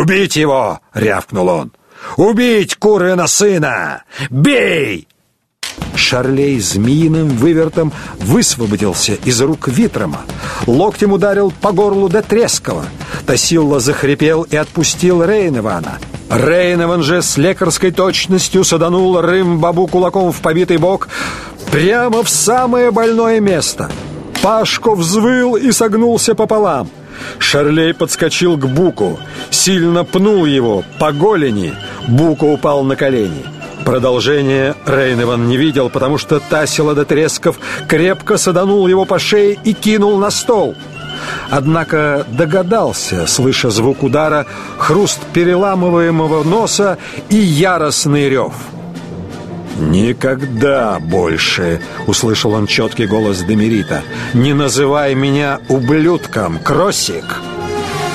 «Убить его!» — рявкнул он. «Убить Курына сына! Бей!» Шарлей змеиным вывертом высвободился из рук Витрома. Локтем ударил по горлу до Трескова. Тасилла захрипел и отпустил Рейневана. Рейневан же с лекарской точностью саданул Рым-бабу кулаком в побитый бок прямо в самое больное место. Пашко взвыл и согнулся пополам. Шарлей подскочил к Буку, сильно пнул его по голени. Бука упал на колени. Продолжение Рейневан не видел, потому что Тасила до тресков крепко саданул его по шее и кинул на стол. Однако догадался, слыша звук удара, хруст переламываемого носа и яростный рев. «Никогда больше!» — услышал он четкий голос Демерита. «Не называй меня ублюдком, Кроссик!»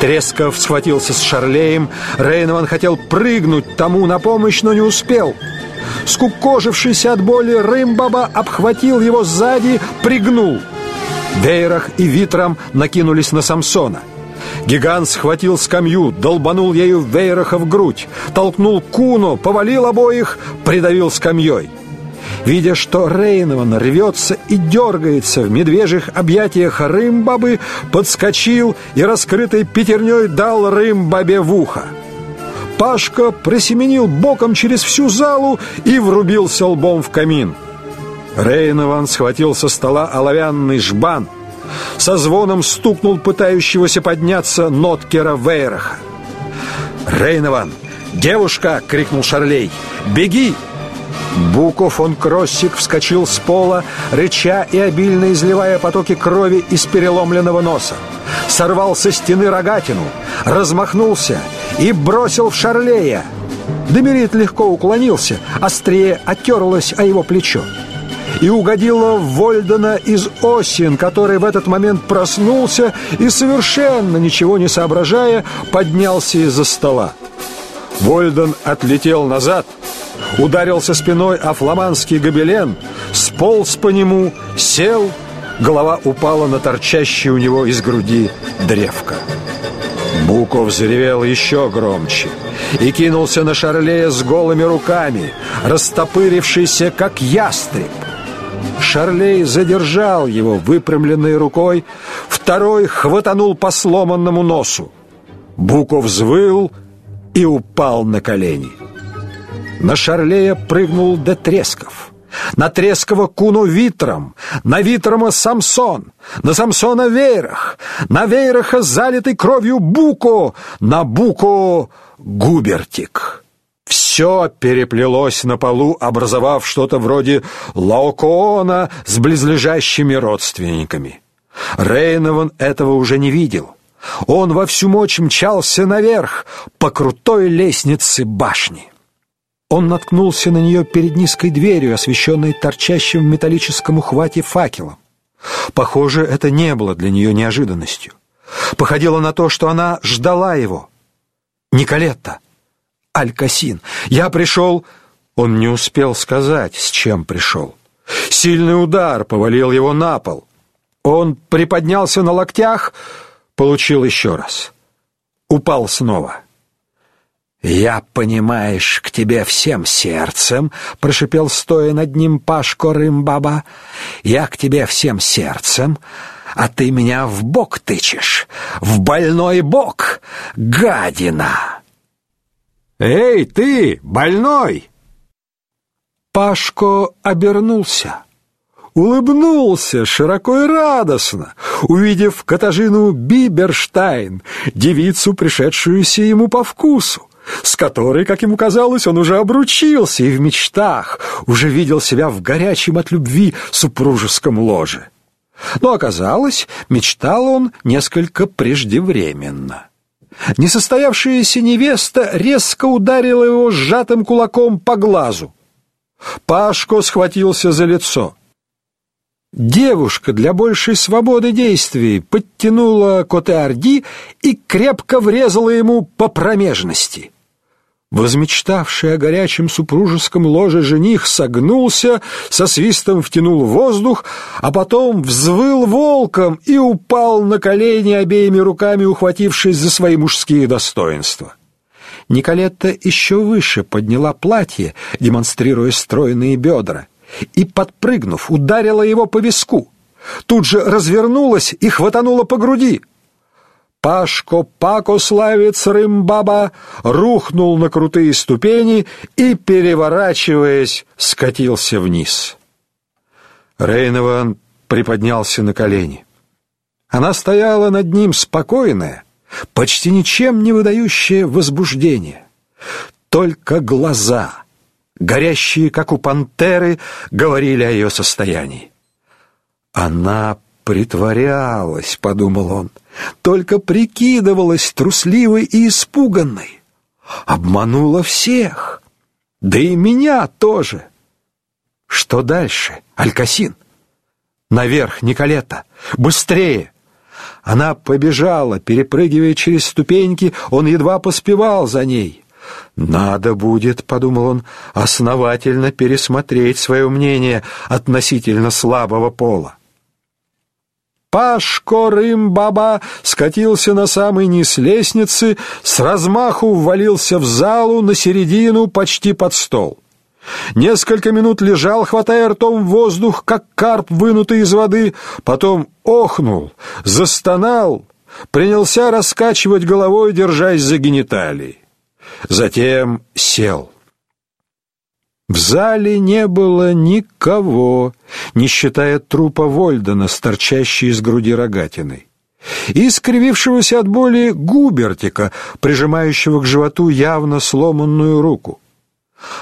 Тресков схватился с Шарлеем. Рейнован хотел прыгнуть тому на помощь, но не успел. Скукожившийся от боли Рымбаба обхватил его сзади, пригнул. Вейрах и Витрам накинулись на Самсона. Гигант схватил скамью, долбанул ею Вейраха в грудь, толкнул Куну, повалил обоих, придавил скамьей. Видя, что Рейнован рвется и дергается в медвежьих объятиях Рымбабы, подскочил и раскрытой пятерней дал Рымбабе в ухо. Пашка просеменил боком через всю залу и врубился лбом в камин. Рейнован схватил со стола оловянный жбан, со звоном стукнул пытающегося подняться Ноткера Вейраха. «Рейнован! Девушка!» — крикнул Шарлей. «Беги!» Буко фон Кроссик вскочил с пола, рыча и обильно изливая потоки крови из переломленного носа. Сорвал со стены рогатину, размахнулся и бросил в Шарлея. Демерит легко уклонился, острее отерлось о его плечо. И угодила в Вольдена из Осин, который в этот момент проснулся и, совершенно ничего не соображая, поднялся из-за стола. Вольден отлетел назад — ударился спиной о фламандский гобелен, сполз по нему, сел, голова упала на торчащий у него из груди древко. Буков заревел еще громче и кинулся на Шарлея с голыми руками, растопырившийся, как ястреб. Шарлей задержал его выпрямленной рукой, второй хватанул по сломанному носу. Буков взвыл и упал на колени. На Шарлея прыгнул до Тресков. На Трескова Куну Витром, на Витрома Самсон, на Самсона Вейрах, на Вейраха залитый кровью Буко, на Буко Губертик. Все переплелось на полу, образовав что-то вроде Лаокоона с близлежащими родственниками. Рейнован этого уже не видел. Он во всю мощь мчался наверх по крутой лестнице башни. Он наткнулся на нее перед низкой дверью, освещенной торчащим в металлическом ухвате факелом. Похоже, это не было для нее неожиданностью. Походило на то, что она ждала его. «Николетта! Алькасин! Я пришел...» Он не успел сказать, с чем пришел. Сильный удар повалил его на пол. Он приподнялся на локтях, получил еще раз. Упал снова. «Я, понимаешь, к тебе всем сердцем», — прошипел стоя над ним Пашко Рымбаба, — «я к тебе всем сердцем, а ты меня в бок тычешь, в больной бок, гадина!» «Эй, ты, больной!» Пашко обернулся, улыбнулся широко и радостно, увидев Катажину Биберштайн, девицу, пришедшуюся ему по вкусу с которой, как ему казалось, он уже обручился и в мечтах уже видел себя в горячем от любви супружеском ложе. Но оказалось, мечтал он несколько преждевременно. Несостоявшаяся невеста резко ударила его сжатым кулаком по глазу. Пашко схватился за лицо. Девушка для большей свободы действий подтянула Коте-Орди и крепко врезала ему по промежности. Возмечтавший о горячем супружеском ложе жених согнулся, со свистом втянул воздух, а потом взвыл волком и упал на колени обеими руками, ухватившись за свои мужские достоинства. Николетта еще выше подняла платье, демонстрируя стройные бедра, и, подпрыгнув, ударила его по виску. Тут же развернулась и хватанула по груди. Пашко Пакославец Рымбаба рухнул на крутые ступени и, переворачиваясь, скатился вниз. Рейнован приподнялся на колени. Она стояла над ним спокойная, почти ничем не выдающее возбуждение. Только глаза, горящие, как у пантеры, говорили о ее состоянии. Она притворялась, подумал он, только прикидывалась трусливой и испуганной. Обманула всех, да и меня тоже. Что дальше, Алькасин? Наверх, Николета, быстрее! Она побежала, перепрыгивая через ступеньки, он едва поспевал за ней. «Надо будет, — подумал он, — основательно пересмотреть свое мнение относительно слабого пола». Пашко Рым-баба скатился на самый низ лестницы, с размаху ввалился в залу на середину почти под стол. Несколько минут лежал, хватая ртом воздух, как карп, вынутый из воды, потом охнул, застонал, принялся раскачивать головой, держась за гениталии. Затем сел. В зале не было никого, не считая трупа Вольдена, торчащей из груди рогатиной, и скривившегося от боли Губертика, прижимающего к животу явно сломанную руку.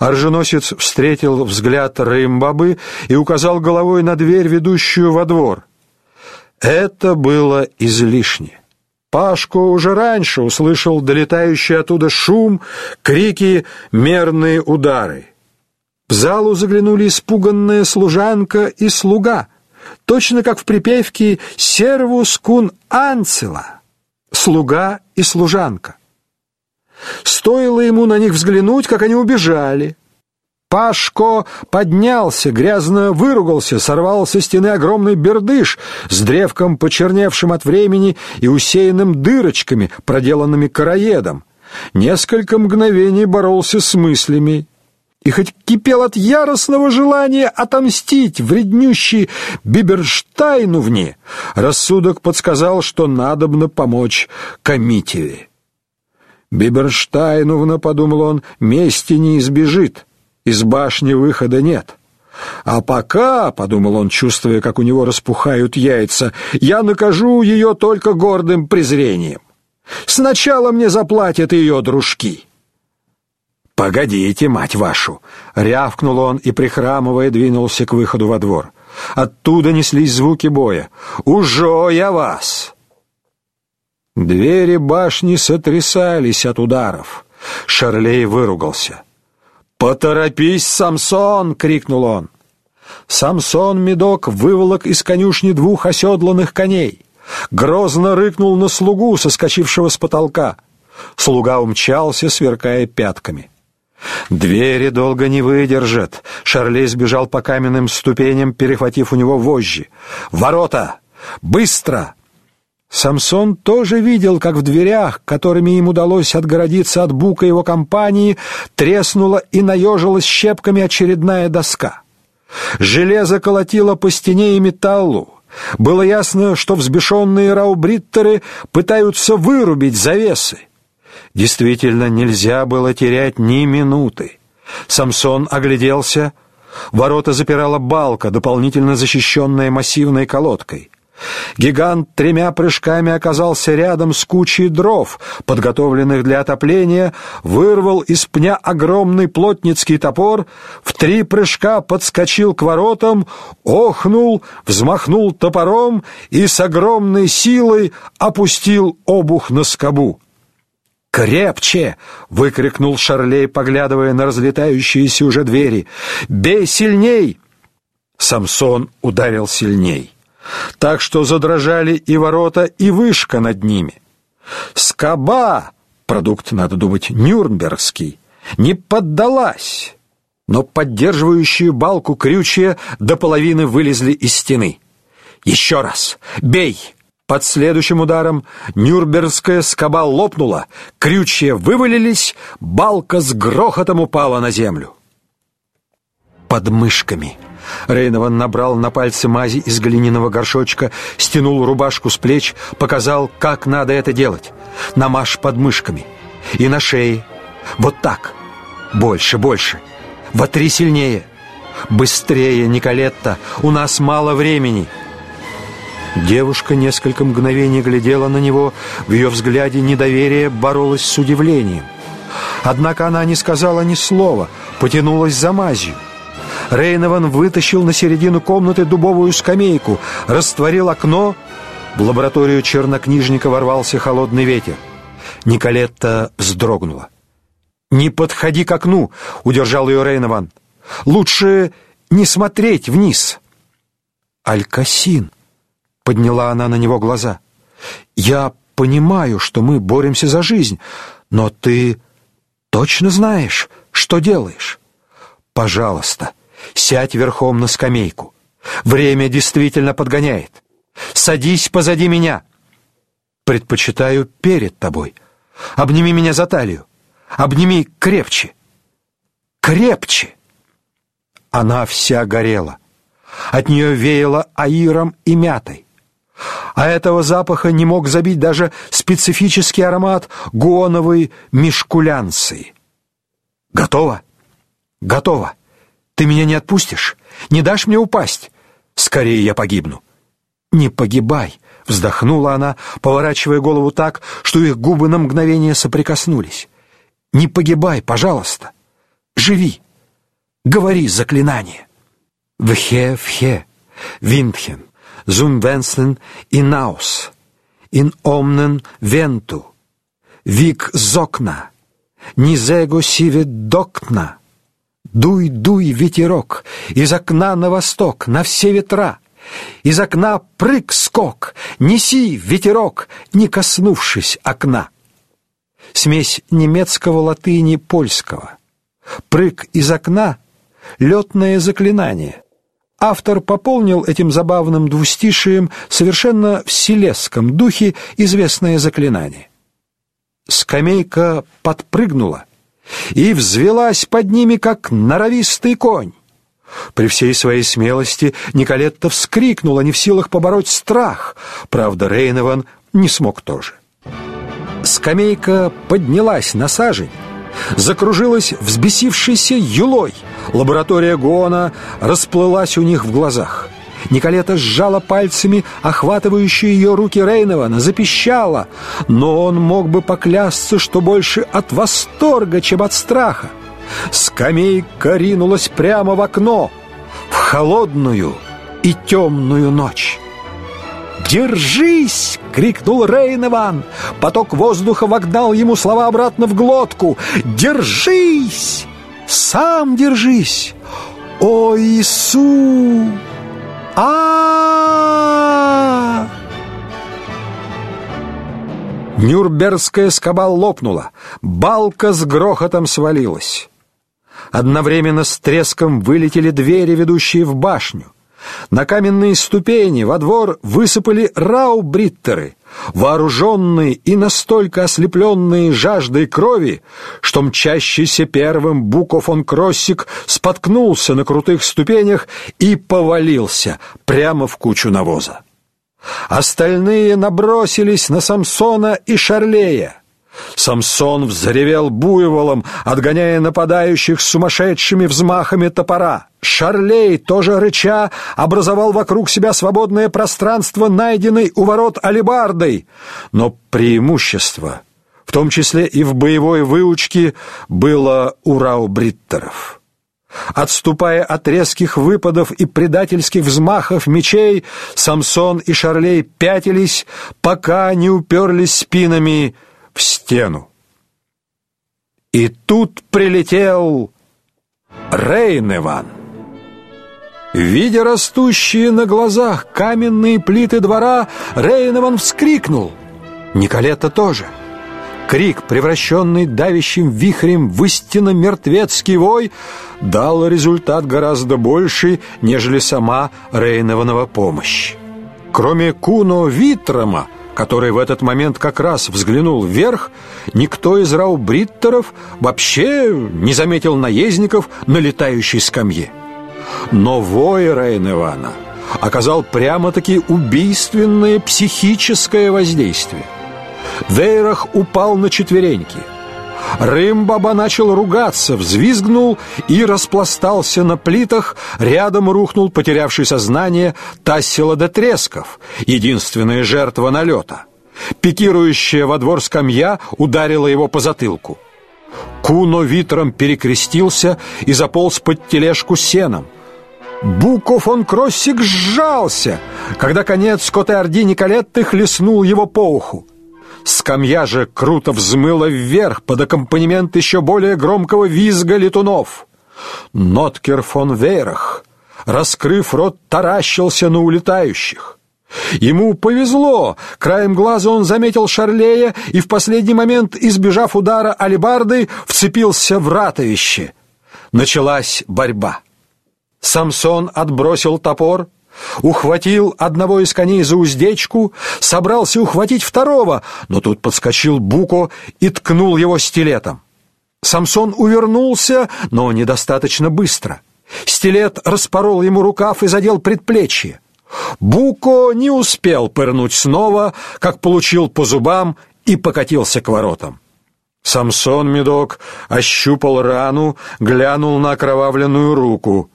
Оруженосец встретил взгляд Рымбабы и указал головой на дверь, ведущую во двор. Это было излишне. Пашко уже раньше услышал долетающий оттуда шум, крики, мерные удары. В залу заглянули испуганная служанка и слуга, точно как в припевке «Сервус кун анцела» — слуга и служанка. Стоило ему на них взглянуть, как они убежали. Пашко поднялся, грязно выругался, сорвал со стены огромный бердыш с древком, почерневшим от времени и усеянным дырочками, проделанными короедом. Несколько мгновений боролся с мыслями и хоть кипел от яростного желания отомстить вреднющий Биберштайну рассудок подсказал, что надобно помочь Комитеве. Биберштайновна, подумал он, мести не избежит, из башни выхода нет. А пока, подумал он, чувствуя, как у него распухают яйца, я накажу ее только гордым презрением. Сначала мне заплатят ее дружки. Погодите, мать вашу, рявкнул он и прихрамывая двинулся к выходу во двор. Оттуда неслись звуки боя. Ужо я вас. Двери башни сотрясались от ударов. Шарлей выругался. «Поторопись, Самсон!» — крикнул он. Самсон Медок выволок из конюшни двух оседланных коней. Грозно рыкнул на слугу, соскочившего с потолка. Слуга умчался, сверкая пятками. Двери долго не выдержат. Шарлей сбежал по каменным ступеням, перехватив у него вожжи. «Ворота! Быстро!» Самсон тоже видел, как в дверях, которыми им удалось отгородиться от бука его компании, треснула и наежилась щепками очередная доска. Железо колотило по стене и металлу. Было ясно, что взбешенные раубриттеры пытаются вырубить завесы. Действительно, нельзя было терять ни минуты. Самсон огляделся. Ворота запирала балка, дополнительно защищенная массивной колодкой. Гигант тремя прыжками оказался рядом с кучей дров, подготовленных для отопления, вырвал из пня огромный плотницкий топор, в три прыжка подскочил к воротам, охнул, взмахнул топором и с огромной силой опустил обух на скобу. «Крепче!» — выкрикнул Шарлей, поглядывая на разлетающиеся уже двери. «Бей сильней!» Самсон ударил сильней так что задрожали и ворота, и вышка над ними. Скоба, продукт, надо думать, нюрнбергский, не поддалась, но поддерживающие балку крючья до половины вылезли из стены. «Еще раз! Бей!» Под следующим ударом Нюрнбергская скоба лопнула, крючья вывалились, балка с грохотом упала на землю. Под мышками Рейнован набрал на пальцы мази из глиняного горшочка, стянул рубашку с плеч, показал, как надо это делать. Намажь под мышками и на шее. Вот так. Больше, больше. Вотри сильнее. Быстрее, Николетта, у нас мало времени. Девушка несколько мгновений глядела на него, в ее взгляде недоверие боролось с удивлением. Однако она не сказала ни слова, потянулась за мазью. Рейнован вытащил на середину комнаты дубовую скамейку, растворил окно. В лабораторию чернокнижника ворвался холодный ветер. Николетта вздрогнула. «Не подходи к окну!» — удержал ее Рейнован. «Лучше не смотреть вниз!» «Алькасин!» Подняла она на него глаза. «Я понимаю, что мы боремся за жизнь, но ты точно знаешь, что делаешь? Пожалуйста, сядь верхом на скамейку. Время действительно подгоняет. Садись позади меня. Предпочитаю перед тобой. Обними меня за талию. Обними крепче. Крепче!» Она вся горела. От нее веяло аиром и мятой. А этого запаха не мог забить даже специфический аромат гуоновой мешкулянции. «Готово? Готово. Ты меня не отпустишь? Не дашь мне упасть? Скорее я погибну». «Не погибай», — вздохнула она, поворачивая голову так, что их губы на мгновение соприкоснулись. «Не погибай, пожалуйста. Живи. Говори заклинание». «Вхе-вхе, Виндхен, zum Wenzlen hinaus, in omnen ventu, вик зокна, низего сивет докна. Дуй, дуй, ветерок, из окна на восток, на все ветра. Из окна прыг-скок, неси ветерок, не коснувшись окна. Смесь немецкого, латыни, польского. Прыг из окна — летное заклинание — Автор пополнил этим забавным двустишием совершенно в селесском духе известное заклинание. Скамейка подпрыгнула и взвелась под ними, как норовистый конь. При всей своей смелости Николетта вскрикнула, не в силах побороть страх. Правда, Рейнован не смог тоже. Скамейка поднялась на сажень, закружилась взбесившейся юлой. Лаборатория Гона расплылась у них в глазах. Николета сжала пальцами охватывающие ее руки Рейнована, запищала, но он мог бы поклясться, что больше от восторга, чем от страха. Скамейка ринулась прямо в окно, в холодную и темную ночь. «Держись!» — крикнул Рейнован. Поток воздуха вогнал ему слова обратно в глотку. «Держись! Сам держись! О, Иису! а, Нюрнбергская скоба лопнула, балка с грохотом свалилась. Одновременно с треском вылетели двери, ведущие в башню. На каменные ступени во двор высыпали раубриттеры, вооруженные и настолько ослепленные жаждой крови, что мчащийся первым Буко фон Кроссик споткнулся на крутых ступенях и повалился прямо в кучу навоза. Остальные набросились на Самсона и Шарлея. Самсон взревел буйволом, отгоняя нападающих сумасшедшими взмахами топора. Шарлей, тоже рыча, образовал вокруг себя свободное пространство, найденной у ворот алебардой. Но преимущество, в том числе и в боевой выучке, было у раубриттеров. Отступая от резких выпадов и предательских взмахов мечей, Самсон и Шарлей пятились, пока не уперлись спинами в стену. И тут прилетел Рейневан. Видя растущие на глазах каменные плиты двора, Рейневан вскрикнул. Николета тоже. Крик, превращенный давящим вихрем в истинно мертвецкий вой, дал результат гораздо больший, нежели сама Рейневанова помощь. Кроме Куно Витрома, который в этот момент как раз взглянул вверх, никто из раубриттеров вообще не заметил наездников на летающей скамье. Но вой Рейн Ивана оказал прямо-таки убийственное психическое воздействие. Вейрах упал на четвереньки – Рымбаба начал ругаться, взвизгнул и распластался на плитах. Рядом рухнул потерявший сознание Тассила де Тресков, единственная жертва налета. Пикирующая во двор скамья ударила его по затылку. Куно витром перекрестился и заполз под тележку сеном. Буко фон Кроссик сжался, когда конец Скотте-Орди Николетты хлестнул его по уху. Скамья же круто взмыла вверх под аккомпанемент еще более громкого визга летунов. Ноткер фон Вейрах, раскрыв рот, таращился на улетающих. Ему повезло. Краем глаза он заметил Шарлея и в последний момент, избежав удара алебарды, вцепился в ратовище. Началась борьба. Самсон отбросил топор, ухватил одного из коней за уздечку, собрался ухватить второго, но тут подскочил Буко и ткнул его стилетом. Самсон увернулся, но недостаточно быстро. Стилет распорол ему рукав и задел предплечье. Буко не успел пырнуть снова, как получил по зубам и покатился к воротам. Самсон Медок ощупал рану, глянул на окровавленную руку.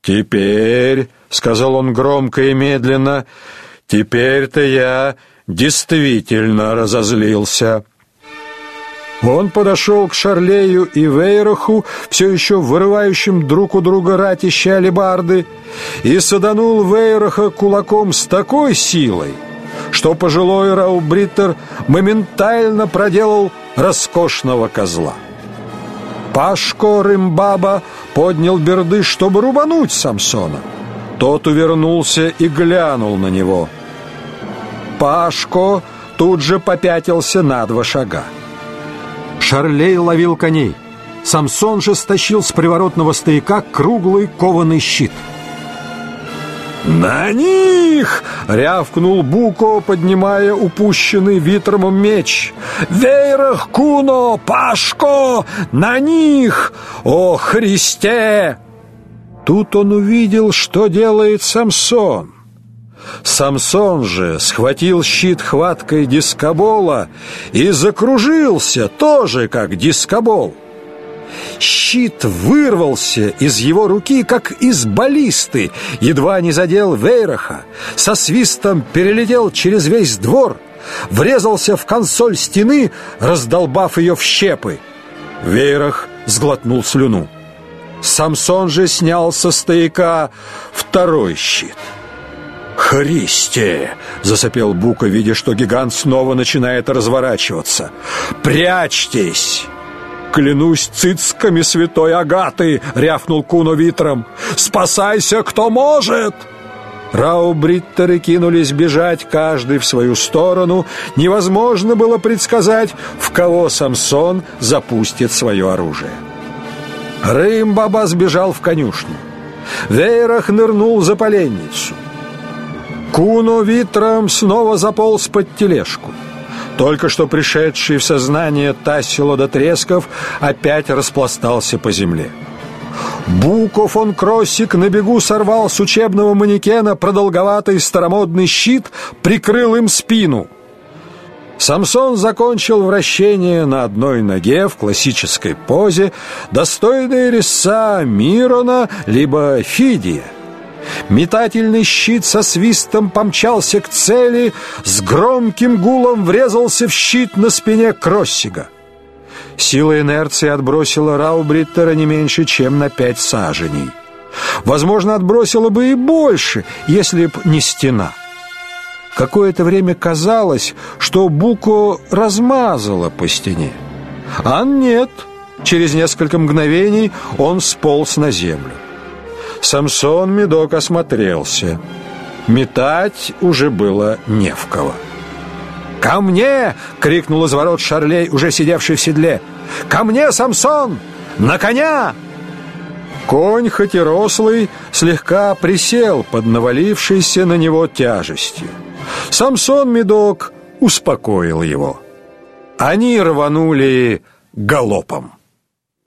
«Теперь», — сказал он громко и медленно, — «теперь-то я действительно разозлился». Он подошел к Шарлею и Вейраху, все еще вырывающим друг у друга ратища алебарды, и саданул Вейраха кулаком с такой силой, что пожилой Раубриттер моментально проделал роскошного козла. Пашко Рымбаба поднял берды, чтобы рубануть Самсона. Тот увернулся и глянул на него. Пашко тут же попятился на два шага. Шарлей ловил коней. Самсон же стащил с приворотного стояка круглый кованый щит — «На них!» — рявкнул Буко, поднимая упущенный витромом меч. «Вейрах, Куно, Пашко! На них! О, Христе!» Тут он увидел, что делает Самсон. Самсон же схватил щит хваткой дискобола и закружился, тоже как дискобол. Щит вырвался из его руки, как из баллисты, едва не задел Вейраха, со свистом перелетел через весь двор, врезался в консоль стены, раздолбав ее в щепы. Вейрах сглотнул слюну. Самсон же снял со стояка второй щит. «Христе!» — засопел Бука, видя, что гигант снова начинает разворачиваться. «Прячьтесь!» «Клянусь цицками святой Агаты!» — рявкнул Куно Витром. «Спасайся, кто может!» Раубриттеры кинулись бежать, каждый в свою сторону. Невозможно было предсказать, в кого Самсон запустит свое оружие. Рымбаба сбежал в конюшню. Вейрах нырнул за поленницу. Куно Витром снова заполз под тележку. Только что пришедший в сознание Тассило до Тресков опять распластался по земле. Буко фон Кроссик на бегу сорвал с учебного манекена продолговатый старомодный щит, прикрыл им спину. Самсон закончил вращение на одной ноге в классической позе, достойной резца Мирона либо Фидия. Метательный щит со свистом помчался к цели, с громким гулом врезался в щит на спине Кроссига. Сила инерции отбросила Раубриттера не меньше, чем на пять саженей. Возможно, отбросила бы и больше, если б не стена. Какое-то время казалось, что Буко размазала по стене. А нет, через несколько мгновений он сполз на землю. Самсон Медок осмотрелся. Метать уже было не в кого. «Ко мне!» — крикнул из ворот Шарлей, уже сидевший в седле. «Ко мне, Самсон! На коня!» Конь, хоть и рослый, слегка присел под навалившейся на него тяжестью. Самсон Медок успокоил его. Они рванули галопом.